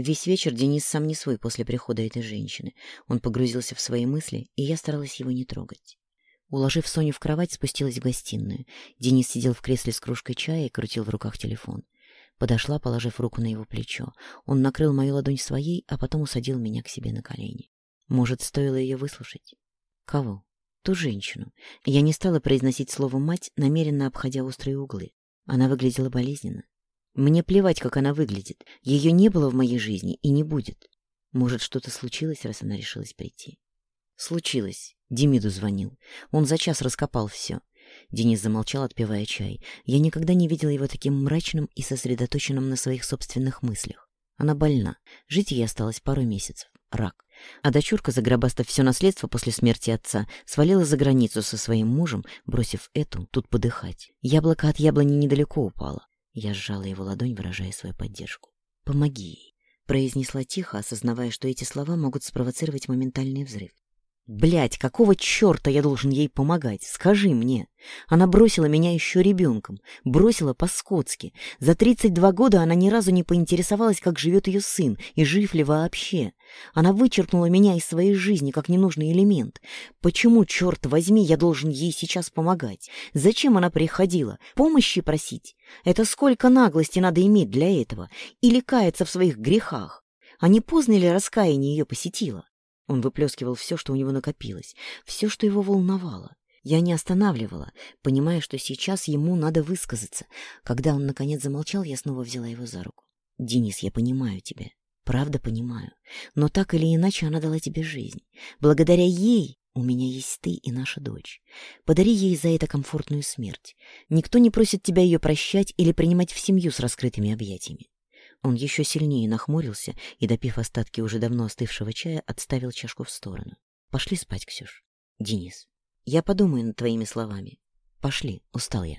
Весь вечер Денис сам не свой после прихода этой женщины. Он погрузился в свои мысли, и я старалась его не трогать. Уложив Соню в кровать, спустилась в гостиную. Денис сидел в кресле с кружкой чая и крутил в руках телефон. Подошла, положив руку на его плечо. Он накрыл мою ладонь своей, а потом усадил меня к себе на колени. Может, стоило ее выслушать? Кого? Ту женщину. Я не стала произносить слово «мать», намеренно обходя острые углы. Она выглядела болезненно. Мне плевать, как она выглядит. Ее не было в моей жизни и не будет. Может, что-то случилось, раз она решилась прийти? Случилось. Демиду звонил. Он за час раскопал все. Денис замолчал, отпивая чай. Я никогда не видела его таким мрачным и сосредоточенным на своих собственных мыслях. Она больна. Жить ей осталось пару месяцев. Рак. А дочурка, загробастав все наследство после смерти отца, свалила за границу со своим мужем, бросив эту тут подыхать. Яблоко от яблони недалеко упало. Я сжала его ладонь, выражая свою поддержку. «Помоги ей», — произнесла тихо, осознавая, что эти слова могут спровоцировать моментальный взрыв. Блять, какого черта я должен ей помогать? Скажи мне. Она бросила меня еще ребенком, бросила по-скотски. За 32 года она ни разу не поинтересовалась, как живет ее сын и жив ли вообще. Она вычеркнула меня из своей жизни как ненужный элемент. Почему, черт возьми, я должен ей сейчас помогать? Зачем она приходила? Помощи просить? Это сколько наглости надо иметь для этого? Или каяться в своих грехах? А не поздно ли раскаяние ее посетило? Он выплескивал все, что у него накопилось, все, что его волновало. Я не останавливала, понимая, что сейчас ему надо высказаться. Когда он, наконец, замолчал, я снова взяла его за руку. «Денис, я понимаю тебя. Правда понимаю. Но так или иначе она дала тебе жизнь. Благодаря ей у меня есть ты и наша дочь. Подари ей за это комфортную смерть. Никто не просит тебя ее прощать или принимать в семью с раскрытыми объятиями. Он еще сильнее нахмурился и, допив остатки уже давно остывшего чая, отставил чашку в сторону. «Пошли спать, Ксюш. Денис, я подумаю над твоими словами. Пошли, устал я».